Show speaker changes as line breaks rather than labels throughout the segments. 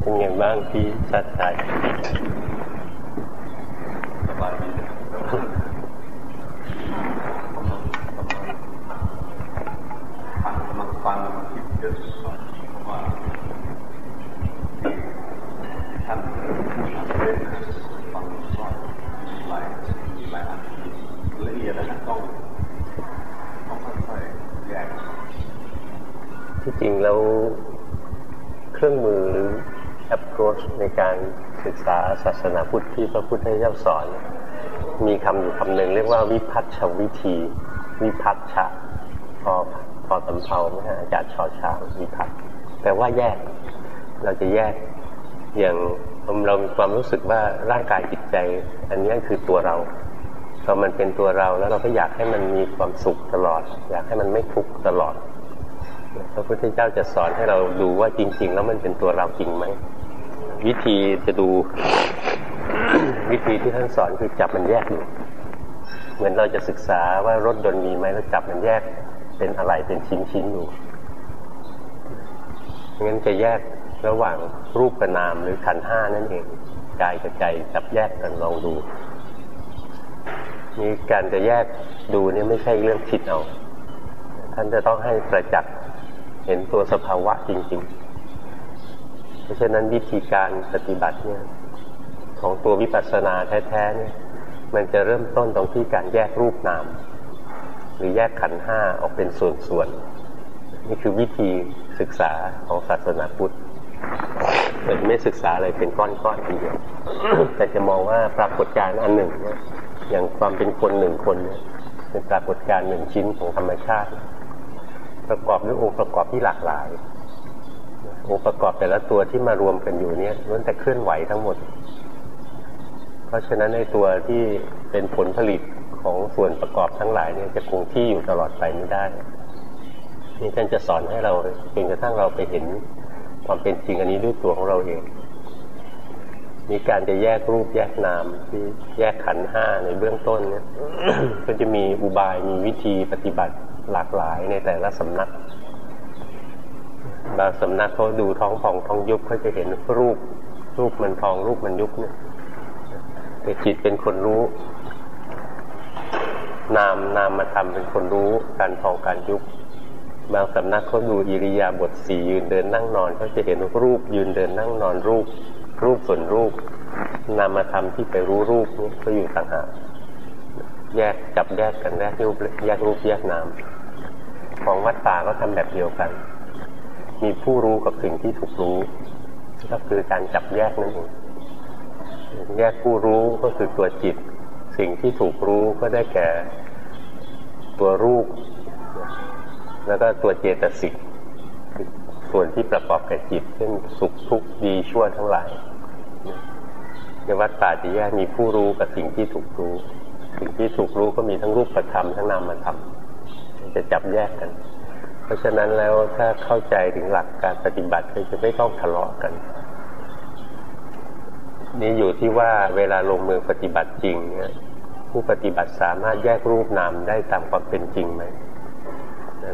เป็นไงบ้างพี่ชัดใจ
สบายดีฟังกำลังฟังคิดเยอะว่าท่านผู้ทำเรื่องฟังก็หลายหลายอันละเอียดนะต้องต้องค่อยๆแยก
ที่จริงแล้วเครื่องมือหรือ approach ในการศึกษาศาสนาพุทธที่พระพุทธเจ้าสอน มีคำอยู่คำหนึ่งเรียกว่าวิพัฒชวิธี วิพัฒชะพอพอสำเพาไหมฮะอาจารย์ชอช้างวิพัฒแปลว่าแยก เราจะแยกอย่างเรามีความรู้สึกว่าร่างกายจิตใจ อันนี้คือตัวเราพอมันเป็นตัวเราแล้วเราก็อยากให้มันมีความสุขตลอด อยากให้มันไม่ทุกข์ตลอดพระพุทธเจ้าจะสอนให้เราดูว่าจริง ๆ แล้วมันเป็นตัวเราจริงไหม วิธีจะดู วิธีที่ท่านสอนคือจับมันแยกอยู่เหมือนเราจะศึกษาว่ารถยนต์มีไหมแล้วจับมันแยกเป็นอะไรเป็นชิ้นๆอยู่งั้นจะแยกระหว่างรูปกับนามหรือขันห้านั่นเองกายกับใจจับแยกกันลองดูนี่การจะแยกดูนี่ไม่ใช่เรื่องคิดเอา ท่านจะต้องให้ประจักษ์เห็นตัวสภาวะจริง ๆ ราะฉะนั้นวิธีการปฏิบัติเนี่ยของตัววิปัสสนาแท้ๆเนี่ยมันจะเริ่มต้นตรงที่การแยกรูปนาม หรือแยกขันห้าออกเป็นส่วนๆนี่คือวิธีศึกษาของศาสนาพุทธแต่ไม่ศึกษาอะไรเป็นก้อนๆทีเดียวแต่จะมองว่าปรากฏการณ์อันหนึ่งเนี่ยอย่างความเป็นคนหนึ่งคนเนี่ยเป็นปรากฏการณ์หนึ่งชิ้นของธรรมชาติ ประกอบด้วยองค์ประกอบที่หลากหลาย องค์ประกอบแต่ละตัวที่มารวมกันอยู่เนี่ยล้วนแต่เคลื่อนไหวทั้งหมด เพราะฉะนั้นในตัวที่เป็นผลผลิตของส่วนประกอบทั้งหลายเนี่ยจะคงที่อยู่ตลอดไปไม่ได้ นี่ท่านจะสอนให้เราจนกระทั่งเราไปเห็นความเป็นจริงอันนี้ด้วยตัวของเราเอง มีการจะแยกรูปแยกนามที่แยกขันห้าในเบื้องต้นเนี่ยก็จะมีอุบายมีวิธีปฏิบัติหลากหลายในแต่ละสำนัก บางสำนักเขาดูท้องพองท้องยุบเขาจะเห็นรูป รูปมันพองรูปมันยุบเนี่ยแต่จิตเป็นคนรู้ นามนามมาทำเป็นคนรู้การพองการยุบบางสำนักเขาดูอิริยาบถสี่ยืนเดินนั่งนอนเขาจะเห็นรูปยืนเดินนั่งนอนรูป รูปส่วนรูป นามมาทำที่ไปรู้รูปนี่ก็อยู่ต่างหากแยกจับแยกกันแยกรูปแยกรูปแยกนามของวัดป่าก็ทำแบบเดียวกัน มีผู้รู้กับสิ่งที่ถูกรู้ ก็คือการจับแยกนั่นเองแยกผู้รู้ก็คือตัวจิต สิ่งที่ถูกรู้ก็ได้แก่ตัวรูป แล้วก็ตัวเจตสิกส่วนที่ประกอบกับจิต เช่นสุขทุกข์ดีชั่วทั้งหลายในวัดป่าจะแยกมีผู้รู้กับสิ่งที่ถูกรู้ สิ่งที่ถูกรู้ก็มีทั้งรูปธรรมทั้งนามธรรมจะจับแยกกัน ราะฉะนั้นแล้วถ้าเข้าใจถึงหลักการปฏิบัติก็จะไม่ต้องทะเลาะกัน นี่อยู่ที่ว่าเวลาลงมือปฏิบัติจริงเนี่ยผู้ปฏิบัติสามารถแยกรูปนามได้ตามความเป็นจริงไหม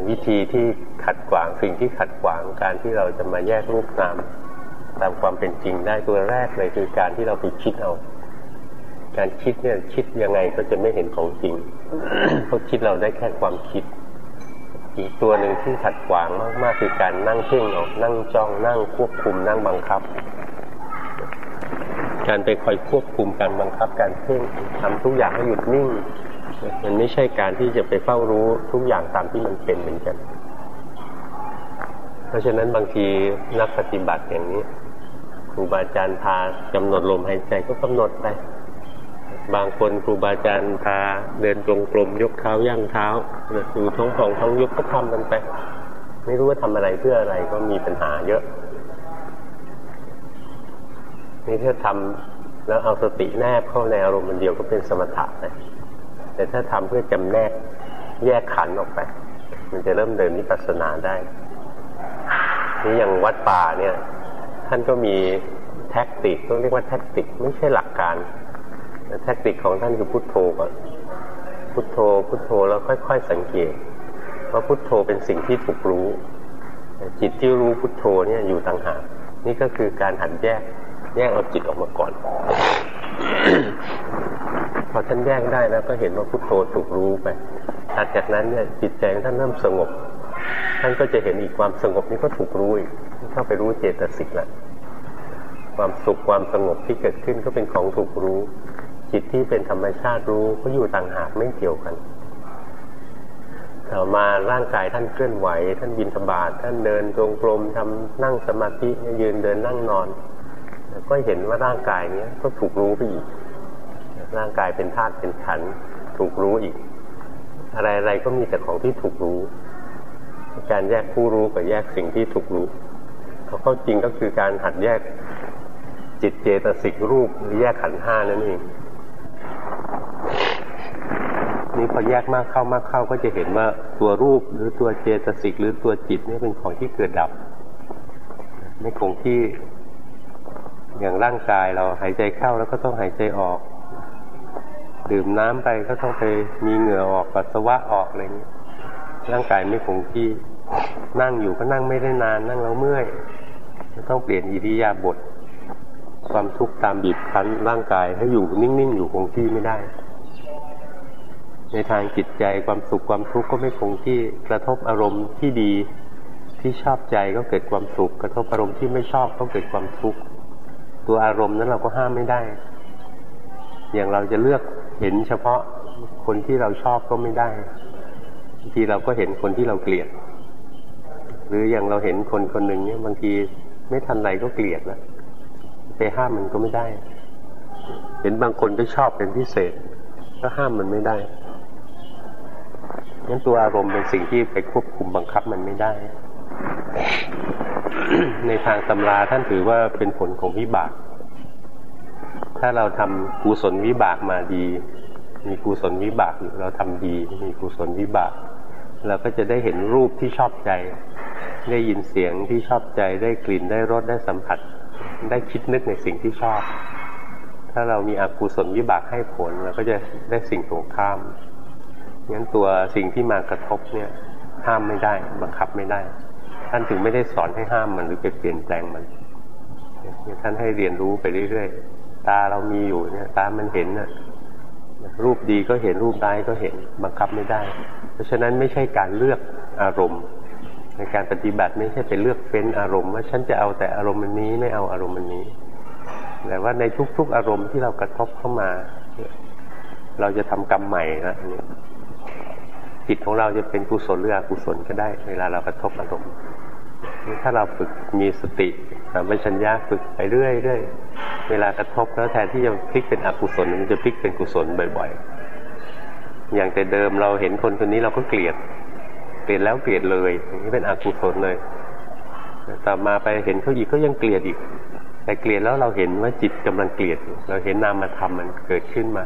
วิธีที่ขัดขวางสิ่งที่ขัดขวางการที่เราจะมาแยกรูปนามตามความเป็นจริงได้ตัวแรกเลยคือการที่เราไปคิดเอา การคิดเนี่ยคิดยังไงก็จะไม่เห็นของจริงเพราะคิดเราได้แค่ความคิด อีกตัวหนึ่งที่ขัดขวางมากๆคือการนั่งเพ่งออกนั่งจ้องนั่งควบคุมนั่งบังคับ การไปคอยควบคุมการบังคับ การเพ่งทำทุกอย่างให้หยุดนิ่ง มันไม่ใช่การที่จะไปเฝ้ารู้ทุกอย่างตามที่มันเป็นเหมือนกัน เพราะฉะนั้นบางทีนักปฏิบัติอย่างนี้ครูบาอาจารย์พากำหนดลมหายใจก็กำหนดไป บางคนครูบาอาจารย์พาเดินจงกรมยกเท้าย่างเท้าดูท้องของท้องยุบก็ทำกันไป ไม่รู้ว่าทำอะไรเพื่ออะไรก็มีปัญหาเยอะ นี่ถ้าทำแล้วเอาสติแนบเข้าในอารมณ์มันเดียวก็เป็นสมถะนะแต่ถ้าทำเพื่อจำแนกแยกขันออกไป มันจะเริ่มเดินนิพพานาได้นี่อย่างวัดป่าเนี่ย ท่านก็มีแท็กติกต้องเรียกว่าแท็กติก ไม่ใช่หลักการ แทคนิคของท่านคือพุทโธก่อน พุทโธ พุทโธแล้วค่อย ๆ สังเกตว่าพุทโธเป็นสิ่งที่ถูกรู้จิตที่รู้พุทโธเนี่ยอยู่ต่างหากนี่ก็คือการหันแยก แยกเอาจิตออกมาก่อน พอท่านแยกได้แล้วก็เห็นว่าพุทโธถูกรู้ไปถัดจากนั้นเนี่ยจิตใจท่านเริ่มสงบ ท่านก็จะเห็นอีกความสงบนี้ก็ถูกรู้อีกเข้าไปรู้เจตสิกแล้วความสุขความสงบที่เกิดขึ้นก็เป็นของถูกรู้ จิตที่เป็นธรรมชาติรู้ก็อยู่ต่างหากไม่เกี่ยวกันต่อมาร่างกายท่านเคลื่อนไหว ท่านบินธบาตท่านเดินจงกรมทำนั่งสมาธิยืนเดินนั่งนอน ก็เห็นว่าร่างกายเนี้ยก็ถูกรู้ไปอีก ร่างกายเป็นธาตุเป็นขันถูกรู้อีก อะไรๆก็มีแต่ของที่ถูกรู้ การแยกผู้รู้กับแยกสิ่งที่ถูกรู้เขาเข้าจริงก็คือการหัดแยกจิตเจตสิกรูปหรือแยกขันห้านั่นเอง นี่พอแยกมากเข้ามากเข้าก็จะเห็นว่าตัวรูปหรือตัวเจตสิกหรือตัวจิตนี่เป็นของที่เกิดดับ ไม่คงที่อย่างร่างกายเราหายใจเข้าแล้วก็ต้องหายใจออก ดื่มน้ำไปก็ต้องไปมีเหงื่อออกปัสสาวะออกอะไรนี้ร่างกายไม่คงที่นั่งอยู่ก็นั่งไม่ได้นานนั่งแล้วเมื่อยต้องเปลี่ยนอิริยาบถความทุกข์ตามบีบคั้นร่างกายให้อยู่นิ่งๆอยู่คงที่ไม่ได้ ในทางจิตใจความสุขความทุกข์ก็ไม่คงที่กระทบอารมณ์ที่ดีที่ชอบใจก็เกิดความสุข กระทบอารมณ์ที่ไม่ชอบก็เกิดความทุกข์ตัวอารมณ์นั้นเราก็ห้ามไม่ได้ อย่างเราจะเลือกเห็นเฉพาะคนที่เราชอบก็ไม่ได้บางทีเราก็เห็นคนที่เราเกลียด หรืออย่างเราเห็นคนคนหนึ่งเนี่ยบางทีไม่ทันไรก็เกลียดแล้วไปห้ามมันก็ไม่ได้ เห็นบางคนก็ชอบเป็นพิเศษ ก็ห้ามมันไม่ได้ งั้นตัวอารมณ์เป็นสิ่งที่ไปควบคุมบังคับมันไม่ได้ ในทางตำราท่านถือว่าเป็นผลของวิบาก ถ้าเราทำกุศลวิบากมาดี มีกุศลวิบากอยู่เราทำดี มีกุศลวิบาก เราก็จะได้เห็นรูปที่ชอบใจ ได้ยินเสียงที่ชอบใจ ได้กลิ่น ได้รส ได้สัมผัส ได้คิดนึกในสิ่งที่ชอบ ถ้าเรามีอกุศลวิบากให้ผลเราก็จะได้สิ่งตรงข้าม งั้นตัวสิ่งที่มากระทบเนี่ยห้ามไม่ได้ บังคับไม่ได้ ท่านถึงไม่ได้สอนให้ห้ามมันหรือไปเปลี่ยนแปลงมันท่านให้เรียนรู้ไปเรื่อยๆตาเรามีอยู่เนี่ย ตามันเห็นน่ะรูปดีก็เห็นรูปร้ายก็เห็นบังคับไม่ได้ เพราะฉะนั้นไม่ใช่การเลือกอารมณ์ ในการปฏิบัติไม่ใช่ไปเลือกเฟ้นอารมณ์ว่าฉันจะเอาแต่อารมณ์มันนี้ไม่เอาอารมณ์มันนี้แต่ว่าในทุกๆอารมณ์ที่เรากระทบเข้ามา เราจะทำกรรมใหม่นะนี่ จิตของเราจะเป็นกุศลหรืออกุศลก็ได้ เวลาเรากระทบอารมณ์ถ้าเราฝึกมีสติสัมปชัญญะฝึกไปเรื่อยๆเวลากระทบแล้วแทนที่จะพลิกเป็นอกุศลมันจะพลิกเป็นกุศลบ่อย ๆ อย่างแต่เดิมเราเห็นคนคนนี้เราก็เกลียดเปลี่ยนแล้วเกลียดเลยนี้เป็นอกุศลเลยต่อมาไปเห็นเขาอีกก็ยังเกลียดอีก แต่เกลียดแล้วเราเห็นว่าจิตกำลังเกลียด เราเห็นนามธรรมมันเกิดขึ้นมา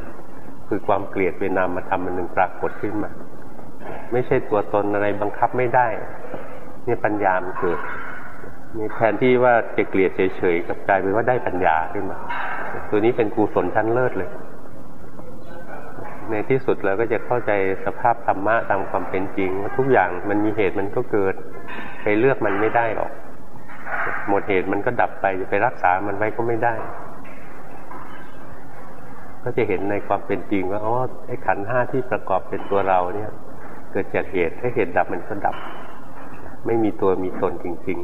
คือความเกลียดเป็นนามธรรมมันหนึ่งปรากฏขึ้นมา ไม่ใช่ตัวตนอะไรบังคับไม่ได้ นี่ปัญญามันเกิดนี่แทนที่ว่าจะเกลียดเฉยๆกับกลายเป็นว่าได้ปัญญาขึ้นมา ตัวนี้เป็นกุศลชั้นเลิศเลย ในที่สุดเราก็จะเข้าใจสภาพธรรมะตามความเป็นจริงว่าทุกอย่างมันมีเหตุมันก็เกิด ไปเลือกมันไม่ได้หรอก หมดเหตุมันก็ดับไปจะไปรักษามันไว้ก็ไม่ได้ ก็จะเห็นในความเป็นจริงว่าอ๋อไอ้ขันห้าที่ประกอบเป็นตัวเราเนี่ย เกิดจากเหตุให้เหตุดับมันก็ดับ ไม่มีตัวมีตนจริง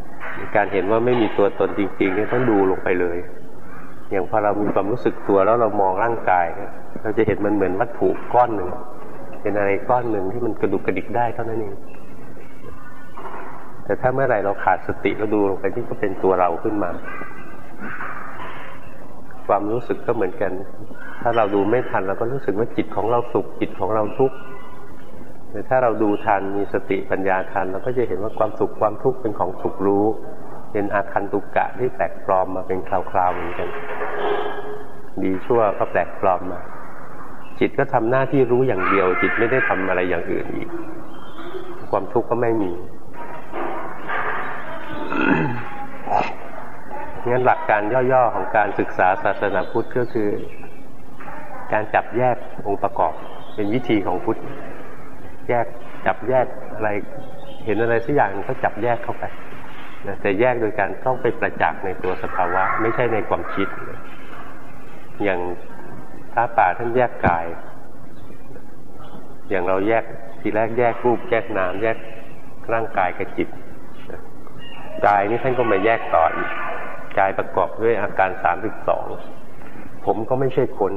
ๆ การเห็นว่าไม่มีตัวตนจริงๆนี่ต้องดูลงไปเลย อย่างพอเรามีความรู้สึกตัวแล้วเรามองร่างกายเนี่ยเราจะเห็นมันเหมือนวัตถุก้อนหนึ่งเป็นอะไรก้อนหนึ่งที่มันกระดุกกระดิกได้เท่านั้นเองแต่ถ้าเมื่อไหร่เราขาดสติเราดูลงไปที่ก็เป็นตัวเราขึ้นมา ความรู้สึกก็เหมือนกัน ถ้าเราดูไม่ทันเราก็รู้สึกว่าจิตของเราสุขจิตของเราทุกข์ แต่ถ้าเราดูทันมีสติปัญญาทันเราก็จะเห็นว่าความสุขความทุกข์เป็นของสุขรู้ เป็นอาคันตุกกะที่แตกปลอมมาเป็นคราวๆเหมือนกันดีชั่วก็แปลกปลอมมาจิตก็ทำหน้าที่รู้อย่างเดียว จิตไม่ได้ทำอะไรอย่างอื่นอีก ความทุกข์ก็ไม่มีงั้นหลักการย่อๆของการศึกษาศาสนาพุทธก็คือ การจับแยกองค์ประกอบ เป็นวิธีของพุทธ แยกจับแยกอะไรเห็นอะไรสักอย่างก็จับแยกเข้าไปแต่แยกโดยการต้องไปประจักษ์ในตัวสภาวะ ไม่ใช่ในความคิด อย่างพระป่าท่านแยกกาย อย่างเราแยกทีแรกแยกรูปแยกนามแยกร่างกายกับจิตกายนี่ท่านก็มาแยกต่ออีกกายประกอบด้วยอาการสามสิบสองผมก็ไม่ใช่คน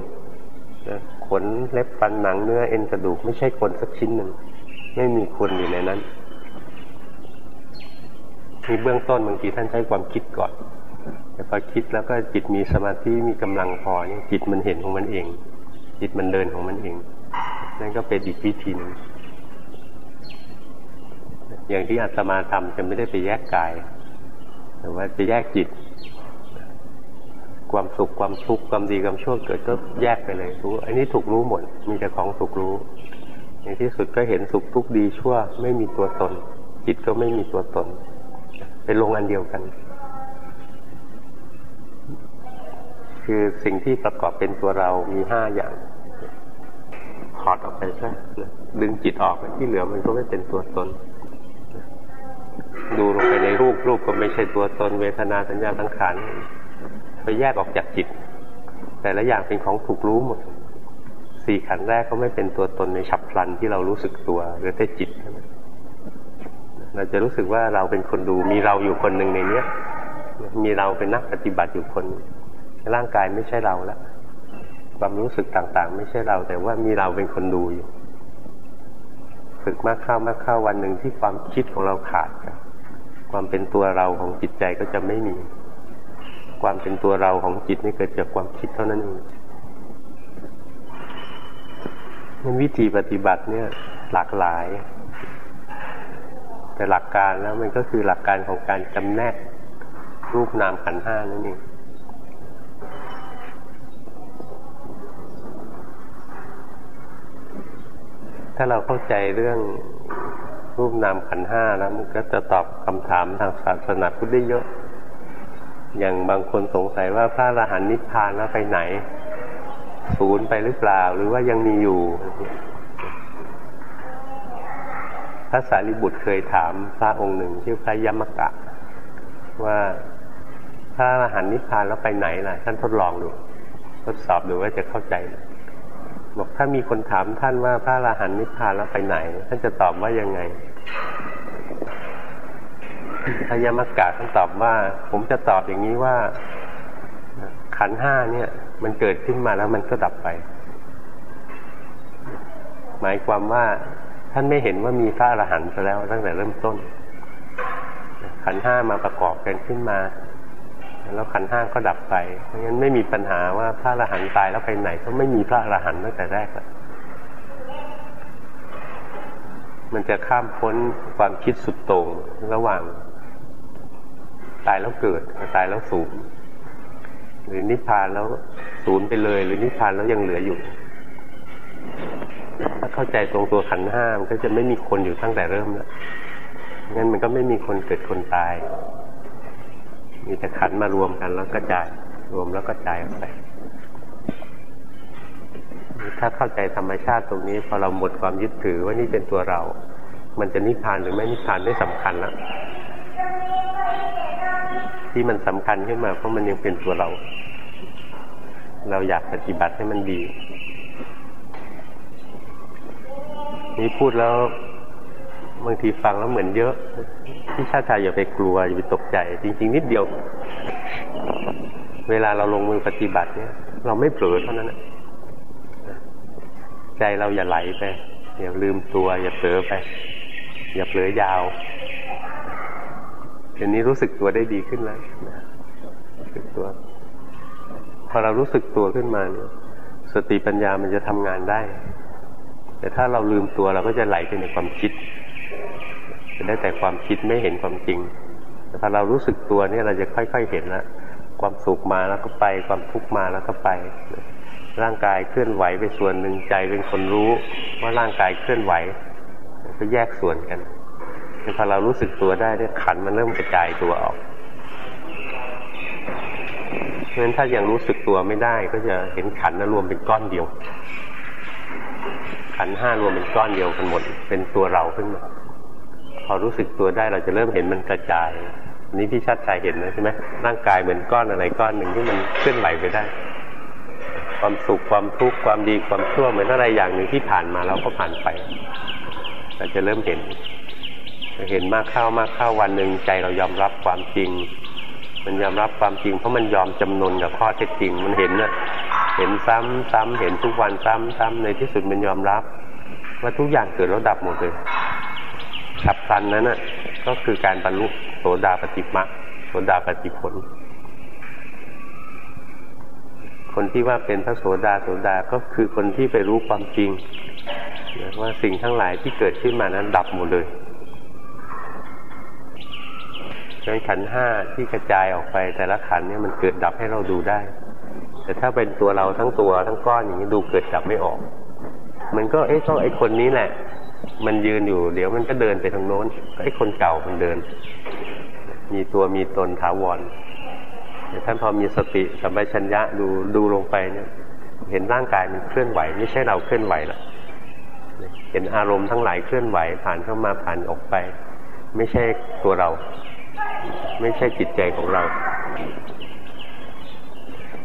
ขนเล็บฟันหนังเนื้อเอ็นกระดูกไม่ใช่คนสักชิ้นหนึ่ง ไม่มีคนอยู่ในนั้นมีเบื้องต้นบางทีท่านใช้ความคิดก่อน แต่พอคิดแล้วก็จิตมีสมาธิมีกำลังพอเนี่ยจิตมันเห็นของมันเอง จิตมันเดินของมันเอง นั่นก็เป็นอีกวิธีหนึ่งอย่างที่อาตมาทำจะไม่ได้ไปแยกกาย แต่ว่าจะแยกจิต ความสุขความทุกข์ความดีความชั่วเกิดก็แยกไปเลยรู้ อันนี้ถูกรู้หมด มีแต่ของถูกรู้ ในที่สุดก็เห็นสุขทุกข์ดีชั่ว ไม่มีตัวตน จิตก็ไม่มีตัวตน เป็นลงอันเดียวกัน คือสิ่งที่ประกอบเป็นตัวเรามีห้าอย่างถอดออกไปซะดึงจิตออกที่เหลือมันก็ไม่เป็นตัวตนดูลงไปในรูปรูปก็ไม่ใช่ตัวตนเวทนาสัญญาสังขาร ไปแยกออกจากจิต แต่ละอย่างเป็นของถูกรู้หมดสี่ขันแรกก็ไม่เป็นตัวตนในฉับพลันที่เรารู้สึกตัวหรือแต่จิต เราจะรู้สึกว่าเราเป็นคนดูมีเราอยู่คนหนึ่งในเนี้ย มีเราเป็นนักปฏิบัติอยู่คน ร่างกายไม่ใช่เราแล้วความรู้สึกต่างๆ ไม่ใช่เรา แต่ว่ามีเราเป็นคนดูอยู่ฝึกมากเข้ามากเข้าวันหนึ่งที่ความคิดของเราขาด ความเป็นตัวเราของจิตใจก็จะไม่มี ความเป็นตัวเราของจิตนี่เกิดจากความคิดเท่านั้นเองมันวิธีปฏิบัติเนี่ยหลากหลาย แต่หลักการแล้วมันก็คือหลักการของการจำแนกรูปนามขันห้านั่นเองถ้าเราเข้าใจเรื่องรูปนามขันห้าแล้วมันก็จะตอบคำถามทางศาสนาพุทธได้เยอะ อย่างบางคนสงสัยว่าพระอรหันต์นิพพานแล้วไปไหน ศูนย์ไปหรือเปล่า หรือว่ายังมีอยู่ พระสารีบุตรเคยถามพระองค์หนึ่งชื่อพระยมกะ ว่าพระอรหันต์นิพพานแล้วไปไหนล่ะ ท่านทดลองดู ทดสอบดูว่าจะเข้าใจบอกถ้ามีคนถามท่านว่าพระอรหันต์นิพพานแล้วไปไหน ท่านจะตอบว่ายังไง พระยมกะท่านตอบว่า ผมจะตอบอย่างนี้ว่า ขันห้าเนี่ย มันเกิดขึ้นมาแล้วมันก็ดับไป หมายความว่าท่านไม่เห็นว่ามีพระอรหันต์ซะแล้วตั้งแต่เริ่มต้น ขันห้ามาประกอบกันขึ้นมา แล้วขันห้าก็ดับไป เพราะงั้นไม่มีปัญหาว่าพระอรหันต์ตายแล้วไปไหน ก็ไม่มีพระอรหันต์ตั้งแต่แรกแล้วมันจะข้ามพ้นความคิดสุดโต่งระหว่างายแล้วเกิดตายแล้วสูญหรือนิพพานแล้วสูญไปเลย หรือนิพพานแล้วยังเหลืออยู่ ถ้าเข้าใจตรงตัวขันห้ามันก็จะไม่มีคนอยู่ตั้งแต่เริ่มแล้วงั้นมันก็ไม่มีคนเกิดคนตาย มีแต่ขันมารวมกันแล้วก็จาย รวมแล้วก็จายออกไปถ้าเข้าใจธรรมชาติตรงนี้ พอเราหมดความยึดถือว่านี่เป็นตัวเรา มันจะนิพพานหรือไม่นิพพานไม่สำคัญแล้ว ที่มันสำคัญขึ้นมา เพราะมันยังเป็นตัวเรา เราอยากปฏิบัติให้มันดี นี่พูดแล้วบางทีฟังแล้วเหมือนเยอะที่ชาติชายอย่าไปกลัว อย่าไปตกใจ จริง ๆ นิดเดียว เวลาเราลงมือปฏิบัติเนี่ย เราไม่เผลอเท่านั้นใจเราอย่าไหลไปอย่าลืมตัว อย่าเผลอไป อย่าเผลอยาว ดี๋ยวนี้รู้สึกตัวได้ดีขึ้นแล้วรู้สึกตัว พอเรารู้สึกตัวขึ้นมาเนี่ยสติปัญญามันจะทำงานได้ แต่ถ้าเราลืมตัวเราก็จะไหลไปในความคิด จะได้แต่ความคิดไม่เห็นความจริง แต่พอเรารู้สึกตัวเนี่ยเราจะค่อย ๆเห็นแล้วความสุขมาแล้วก็ไป ความทุกข์มาแล้วก็ไป ร่างกายเคลื่อนไหวไปส่วนหนึ่งใจเป็นคนรู้ว่าร่างกายเคลื่อนไหว ก็แยกส่วนกัน พอเรารู้สึกตัวได้เนี่ยขันมันเริ่มกระจายตัวออกเพราะฉะนั้นถ้ายังรู้สึกตัวไม่ได้ ก็จะเห็นขันนรวมเป็นก้อนเดียว ขันห้ารวมเป็นก้อนเดียวกันหมด เป็นตัวเราขึ้นมาพอรู้สึกตัวได้เราจะเริ่มเห็นมันกระจายนี่พี่ชัดชายเห็นนะใช่ไหมร่างกายเหมือนก้อนอะไรก้อนหนึ่งที่มันเคลื่อนไหวไปได้ ความสุขความทุกข์ความดีความชั่วเหมือนอะไรอย่างหนึ่งที่ผ่านมาเราก็ผ่านไปเราจะเริ่มเห็น เห็นมากเข้ามากเข้าวันหนึ่งใจเรายอมรับความจริง มันยอมรับความจริง เพราะมันยอมจำนนกับข้อเท็จจริง มันเห็นนี่ยเห็นซ้ำซ้ำเห็นทุกวันซ้ำซ้ำในที่สุดมันยอมรับว่าทุกอย่างเกิดแล้วดับหมดเลยฉับพลันนั้นน่ะก็คือการบรรลุโสดาปฏิมาโสดาปฏิผล คนที่ว่าเป็นพระโสดาโสดาก็คือคนที่ไปรู้ความจริงว่าสิ่งทั้งหลายที่เกิดขึ้นมานั้นดับหมดเลย ดังขันห้าที่กระจายออกไปแต่ละขันเนี่ยมันเกิดดับให้เราดูได้ แต่ถ้าเป็นตัวเราทั้งตัวทั้งก้อนอย่างนี้ดูเกิดดับไม่ออก มันก็เอ๊ะต้องไอ้คนนี้แหละ มันยืนอยู่ เดี๋ยวมันก็เดินไปทางโน้นไอ้คนเก่ามันเดิน มีตัวมีตนถาวรแต่ท่านพอมีสติสัมปชัญญะดูดูลงไปเนี่ย เห็นร่างกายมันเคลื่อนไหว ไม่ใช่เราเคลื่อนไหวละเห็นอารมณ์ทั้งหลายเคลื่อนไหวผ่านเข้ามาผ่านออกไป ไม่ใช่ตัวเรา ไม่ใช่จิตใจของเรา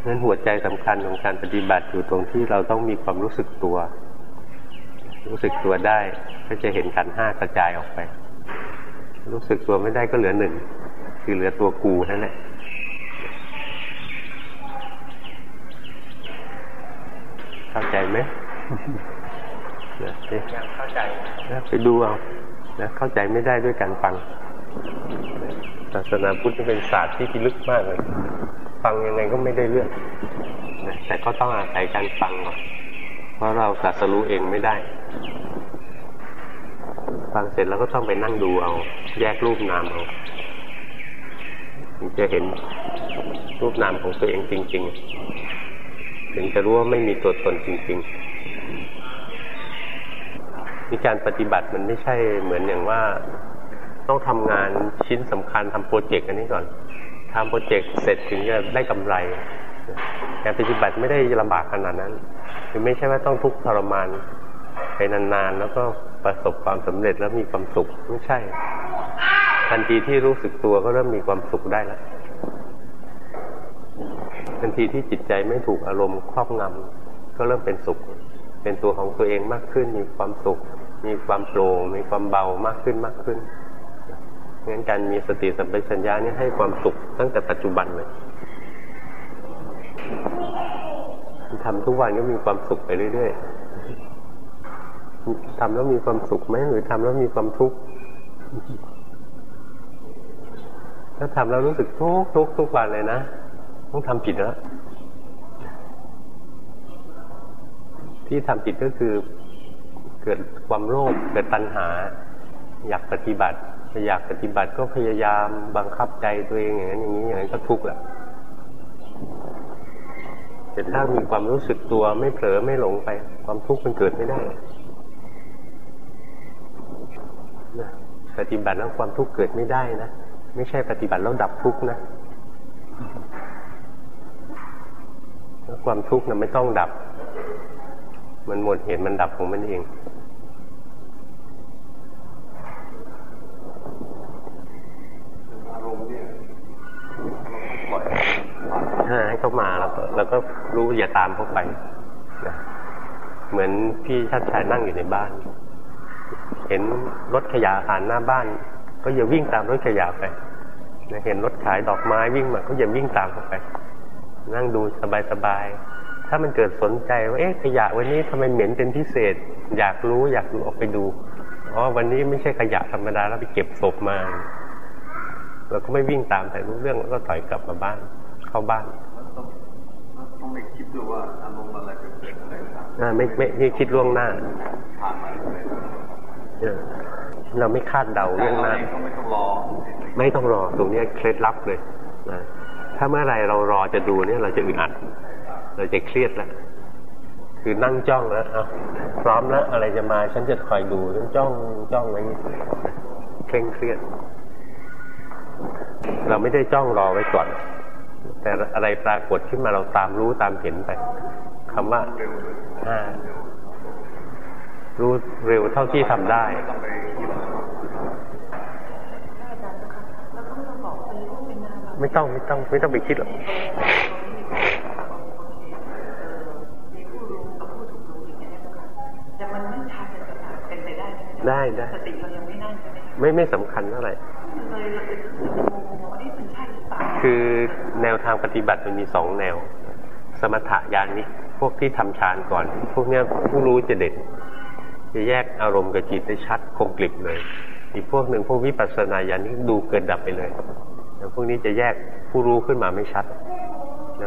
นั้นหัวใจสำคัญของการปฏิบัติอยู่ตรงที่เราต้องมีความรู้สึกตัว รู้สึกตัวได้ก็จะเห็นขันห้ากระจายออกไป รู้สึกตัวไม่ได้ก็เหลือหนึ่งคือเหลือตัวกูนั่นแหละเข้าใจไหม
ยังเข้าใจ
ไปดูเอานะเข้าใจไม่ได้ด้วยการฟัง ศาสนาพุทธเป็นศาสตร์ที่ลึกมากเลย ฟังยังไงก็ไม่ได้เรื่องแต่ก็ต้องอาศัยการฟังก่อนเพราะเราศาสรู้เองไม่ได้ ฟังเสร็จแล้วก็ต้องไปนั่งดูเอา แยกรูปนามเอาถึงจะเห็นรูปนามของตัวเองจริง ๆ ถึงจะรู้ว่าไม่มีตัวตนจริง ๆ มีการปฏิบัติมันไม่ใช่เหมือนอย่างว่า ต้องทำงานชิ้นสำคัญทำโปรเจกต์อันนี้ก่อนทำโปรเจกต์เสร็จถึงจะได้กำไรการปฏิบัติไม่ได้ลำบากขนาดนั้นคือไม่ใช่ว่าต้องทุกข์ทรมานไปนานๆ แล้วก็ประสบความสำเร็จแล้วมีความสุขไม่ใช่ ทันทีที่รู้สึกตัวก็เริ่มมีความสุขได้แล้วทันทีที่จิตใจไม่ถูกอารมณ์ครอบงำก็เริ่มเป็นสุข เป็นตัวของตัวเองมากขึ้น มีความสุข มีความโปร่งมีความเบามากขึ้นมากขึ้น งั้นการมีสติสัมปชัญญะนี่ให้ความสุขตั้งแต่ปัจจุบันเลยทำทุกวันก็มีความสุขไปเรื่อยๆทำแล้วมีความสุขไหมหรือทำแล้วมีความทุกข์ถ้าทำแล้วรู้สึกทุกทุกทุกวันเลยนะต้องทำผิดแล้ว ที่ทำผิดก็คือเกิดความโลภเกิดตัณหา อยากปฏิบัติ อยากปฏิบัติก็พยายามบังคับใจตัวเองอย่างนั้นอย่างนี้อย่างนั้นก็ทุกข์แหละแต่ถ้ามีความรู้สึกตัวไม่เผลอไม่หลงไป ความทุกข์มันเกิดไม่ได้ปฏิบัติแล้วความทุกข์เกิดไม่ได้นะไม่ใช่ปฏิบัติแล้วดับทุกข์นะความทุกข์นะไม่ต้องดับ มันหมดเหตุมันดับของมันเองให้เขามาแล้วก็แล้วก็รู้อย่า ตามเขาไปนะเหมือนพี่ชัดชายนั่งอยู่ในบ้าน เห็นรถขยะผ่านหน้าบ้าน ก็อย่าวิ่งตามรถขยะไปนะเห็นรถขายดอกไม้วิ่งมา ก็อย่าวิ่งตามเขาไป นั่งดูสบายๆถ้ามันเกิดสนใจว่าเอ๊ะขยะวันนี้ทำไมเหม็นเป็นพิเศษ อยากรู้อยากดูออกไปดูอ๋อวันนี้ไม่ใช่ขยะธรรมดาแล้วไปเก็บศพมาเราก็ไม่วิ่งตามแต่รู้เรื่องแล้วก็ถอยกลับมาบ้าน เข้าบ้าน
ต้องไม่คิดด้วยว่าอารมณ์อะไรจะเกิดอะไร
ตามไม่ไม่ไม่คิดล่วงหน้าผ่านมาเลยเราไม่คาดเดาล่วงหน้า
ไม่ต้องรอ
ไม่ต้องรอตรงนี้เคล็ดลับเลยนะถ้าเมื่อไรเรารอจะดูเนี่ยเราจะอึดอัด เราจะเครียดแล้วคือนั่งจ้องแล้วเอาพร้อมแล้วอะไรจะมาฉันจะคอยดูฉันจ้องจ้องไว้เคร่งเครียด เราไม่ได้จ้องรอไว้ก่อน แต่อะไรปรากฏขึ้นมาเราตามรู้ตามเห็นไปคำว่ารู้เร็วเท่าที่ทำได้
แล้วก็มาบอกเป็น
ไม่ต้องไม่ต้องไม่ต้องไปคิดหรอกได้ได้สติเรายังไม่ได้ใช่ไหมไม่ไม่สำคัญเท่าไหร่ คือแนวทางปฏิบัติมันมีสองแนว สมถะยานนี้พวกที่ทำฌานก่อน พวกเนี้ยผู้รู้จะเด็ดจะแยกอารมณ์กับจิตได้ชัดคมกลิบเลย อีกพวกหนึ่งพวกวิปัสสนาญาณนี้ดูเกิดดับไปเลยแล้วพวกนี้จะแยกผู้รู้ขึ้นมาไม่ชัด